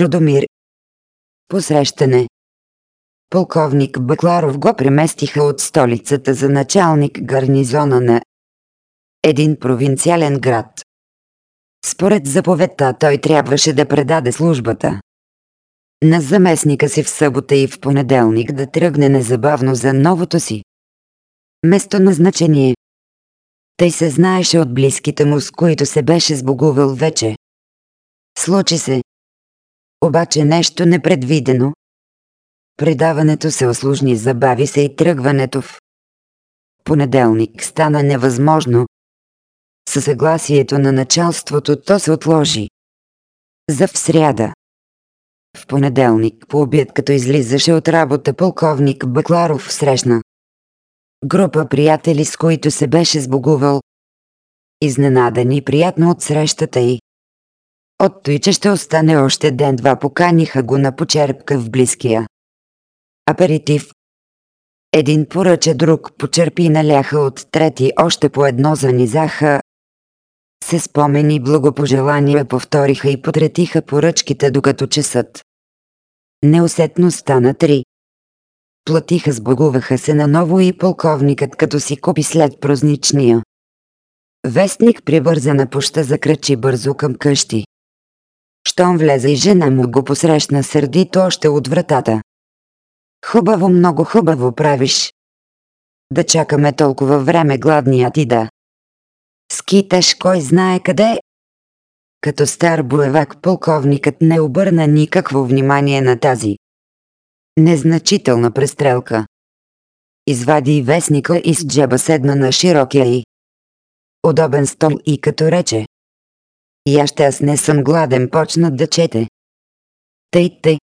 Чудомир. Посрещане. Полковник Бакларов го преместиха от столицата за началник гарнизона на един провинциален град. Според заповедта той трябваше да предаде службата на заместника си в събота и в понеделник да тръгне незабавно за новото си местоназначение. Тъй се знаеше от близките му, с които се беше сбогувал вече. Случи се. Обаче нещо непредвидено. Предаването се осложни, забави се и тръгването в понеделник стана невъзможно. Със съгласието на началството то се отложи. За в сряда. В понеделник по обед, като излизаше от работа полковник Бакларов срещна група приятели, с които се беше сбогувал. Изненадани приятно от срещата й. От той, че ще остане още ден-два, поканиха го на почерпка в близкия. Аперитив. Един поръча друг почерпи наляха от трети, още по едно занизаха. Се спомени благопожелания повториха и потретиха поръчките, докато чесът. Неусетно стана три. Платиха сбогуваха се наново и полковникът като си купи след празничния. Вестник прибърза на поща закрачи бързо към къщи. Щом влезе и жена му го посрещна сърдито още от вратата. Хубаво, много хубаво правиш. Да чакаме толкова време гладният и да. Скиташ кой знае къде. Като стар боевак полковникът не обърна никакво внимание на тази незначителна престрелка. Извади вестника и с джеба седна на широкия и удобен стол и като рече. И аз аз не съм гладен почна да чете. Тъй тъй.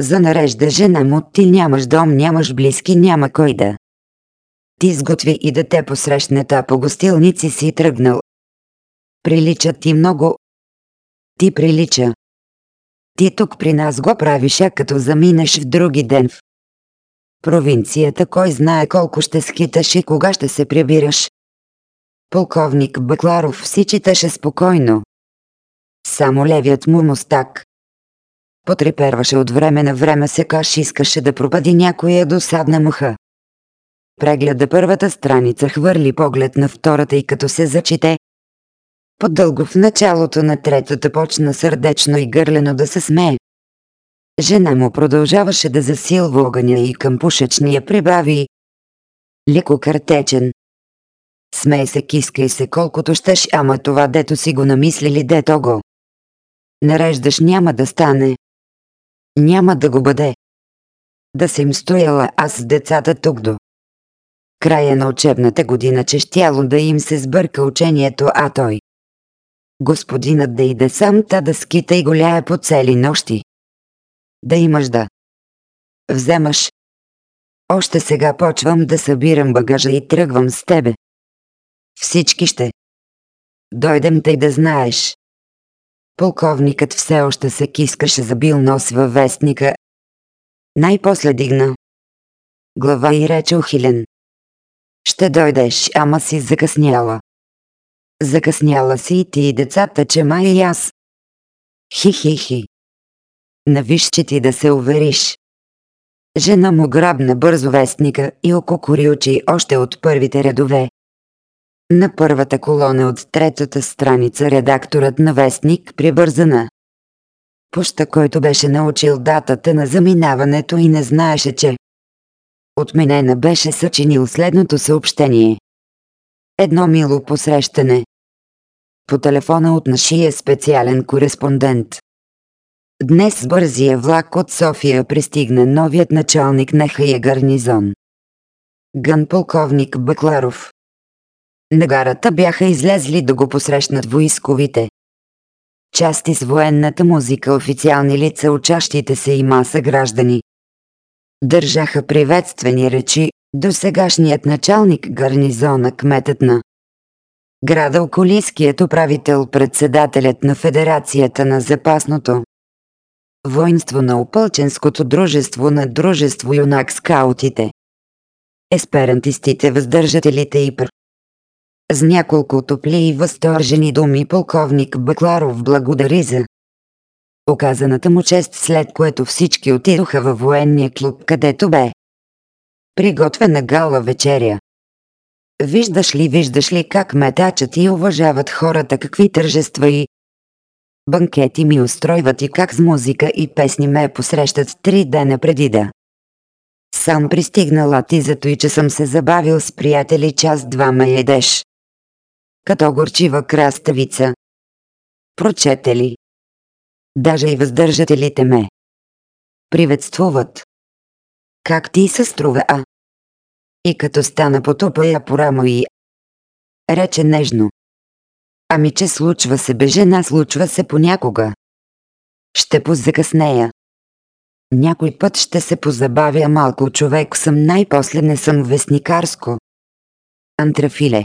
За нарежда жена му ти нямаш дом, нямаш близки, няма кой да. Ти сготви и да те посрещне та по гостилници си тръгнал. Прилича ти много. Ти прилича. Ти тук при нас го правиш, а като заминеш в други ден в провинцията, кой знае колко ще скиташ и кога ще се прибираш. Полковник Бакларов си читаше спокойно. Само левият му мустак. Потреперваше от време на време се каш искаше да пропади някоя досадна муха. Прегледа първата страница хвърли поглед на втората и като се зачите, по-дълго в началото на третата почна сърдечно и гърлено да се смее. Жена му продължаваше да засилва огъня и към пушечния прибави. Леко картечен. Смей се, киска и се колкото щеш, ама това дето си го намислили, дето го. Нареждаш няма да стане. Няма да го бъде. Да се им стояла аз с децата тук до. Края на учебната година, че щяло да им се сбърка учението, а той. Господинът да иде сам та да скита и голяе по цели нощи. Да имаш да. Вземаш. Още сега почвам да събирам багажа и тръгвам с тебе. Всички ще. Дойдем тъй да знаеш. Полковникът все още се кискаше забил нос във вестника. Най-после дигна. Глава и рече ухилен. Ще дойдеш, ама си закъсняла. Закъсняла си и ти и децата, че май и аз. Хи-хи-хи. Навиж, че ти да се увериш. Жена му грабна бързо вестника и окукори очи още от първите редове. На първата колона от третата страница редакторът на вестник прибързана. Поща, който беше научил датата на заминаването и не знаеше, че отменена беше съчинил следното съобщение. Едно мило посрещане. По телефона от нашия специален кореспондент. Днес с бързия влак от София пристигна новият началник на Хая гарнизон. Гън полковник Бакларов. На гарата бяха излезли да го посрещнат войсковите. Части с военната музика, официални лица, учащите се и маса граждани. Държаха приветствени речи, до сегашният началник гарнизона кметът на града Околийският управител председателят на Федерацията на запасното воинство на Опълченското дружество на дружество юнак скаутите. Есперантистите въздържателите и пр. С няколко топли и възторжени думи полковник Бакларов благодари за оказаната му чест след което всички отидоха във военния клуб, където бе приготвена гала вечеря. Виждаш ли, виждаш ли как метачат и уважават хората, какви тържества и банкети ми устройват и как с музика и песни ме посрещат три дена преди да. Сам пристигнала ти зато и че съм се забавил с приятели час-два ме едеш. Като горчива краставица. Прочете ли? Даже и въздържателите ме. Приветствуват. Как ти се струва, а? И като стана потупа я по рамо и... Рече нежно. Ами че случва се бе жена, случва се понякога. Ще позакъснея. Някой път ще се позабавя малко човек съм най-после не съм вестникарско. Антрафиле.